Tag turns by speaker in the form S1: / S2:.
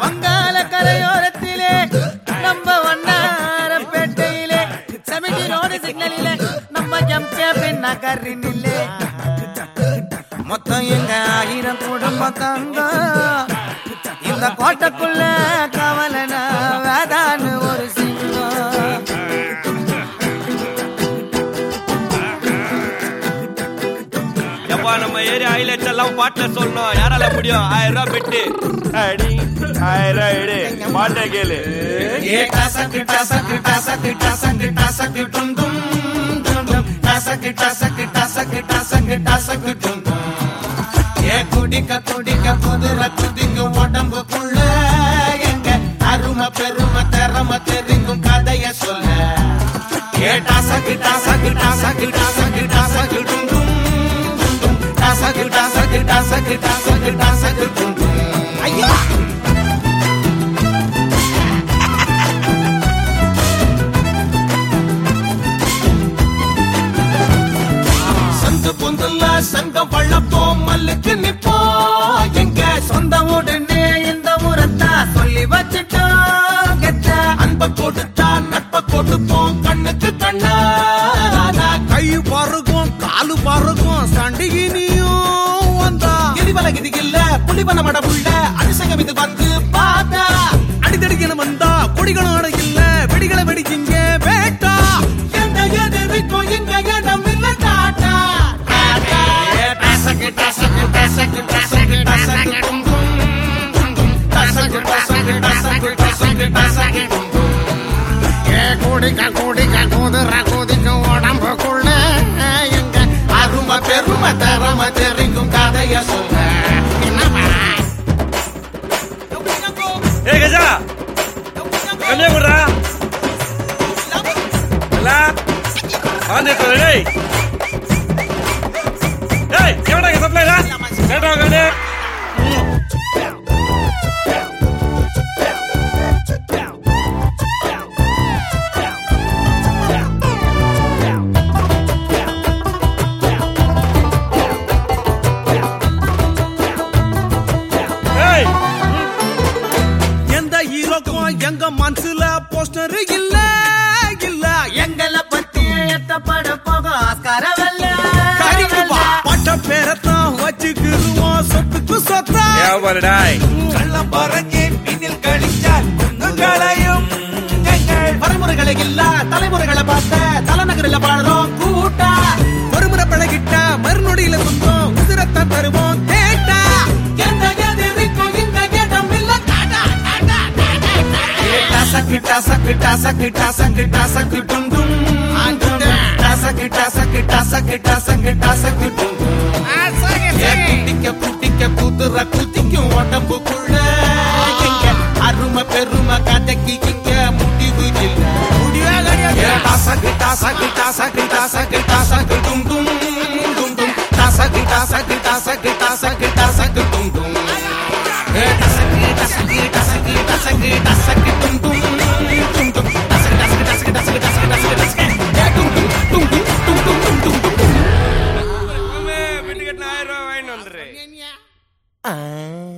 S1: வங்காள கரையோரத்திலே நம்ம வண்ணாரப்பேட்டையிலே சமிதி ரோடு சிக்னலிலே நம்ம ஜம்சேபின் நகரினிலே. மொத்தம் எங்க ஆயிரம் குடும்ப தங்கம் இந்த கோட்டைக்குள்ள
S2: எப்பா நம்ம ஏரியா ஹைலைட்ஸ் எல்லாம் பாட்டுல சொல்லணும் யாரால முடியும்? ஆயிரம் ரூபாய் பெட்டு அடி ஆயிரம் ரூபாய் எடு. பாட்டை கேளு.
S1: டசக்கு டசக்கு டசக்கு டசக்கு டசக்கு டும் டும் டும் டும். டசக்கு டசக்கு டசக்கு டசக்கு டசக்கு டும் டும். ஏ குடிக்க குடிக்க குதிரை குதிங்க உடம்புக்குள்ள எங்க அருமை பெருமை திறமை தெரிங்கும்
S3: பருகும் சண்டிகினியும் வந்தா.
S1: கிரிவல கிதி இல்ல புலிவன மடமுள்ள அபிஷேகம் இது வந்து பார்த்தா.
S3: அடித்தடிக்கணும் வந்தா கொடிகளும் அட இல்ல வெடிகளை வெடிச்சிங்க வேட்டா.
S1: எந்த எதிர்க்கும் எங்க இடம் இல்ல டாட்டா டசக்கு டசக்கு டசக்கு டசக்கு டசக்கு டும் டும் டசக்கு டசக்கு டசக்கு டசக்கு டசக்கு டும் டும்
S3: ஏ குடிக்க குடிக்க குதிர
S2: ராஜா. கம்மியா கொடுறா வாந்தி வந்துட்டு டேய் ஏய் எவடா இங்க சப்ளைரா
S3: ஹீரோக்கும் எங்க மனசுல போஸ்டர் இல்ல இல்ல.
S1: எங்களை பத்தி எத்தப்பட போக ஆஸ்கார
S3: கறிக்குப்பா பட்ட பேரத்தான் வச்சுக்கிருவோம் சொத்துக்கு சொத்தா.
S1: கள்ளம் பறங்கி பின்னில் கழிச்சால் குங்குகளையும் எங்கள் பரமுறைகளை இல்ல தலைமுறைகளை பார்த்த தலைநகரில் பாடுறோம் टसक
S3: टसक टसक टसक टसक टुम टुम टसक
S1: टसक टसक टसक टसक टुम புட்டிக்க புதுற குத்திக்கும் உடம்புக்குள்ள அரும பெரும கதைக்கு இங்க முடிவு இல்லை டசக்கு டசக்கு டசக்கு டசக்கு டசக்கு டும் டும் டும் டும் டசக்கு டசக்கு டசக்கு டசக்கு டசக்கு டும் டும்
S3: டசக்கு
S1: டசக்கு டசக்கு டசக்கு டசக்கு 哎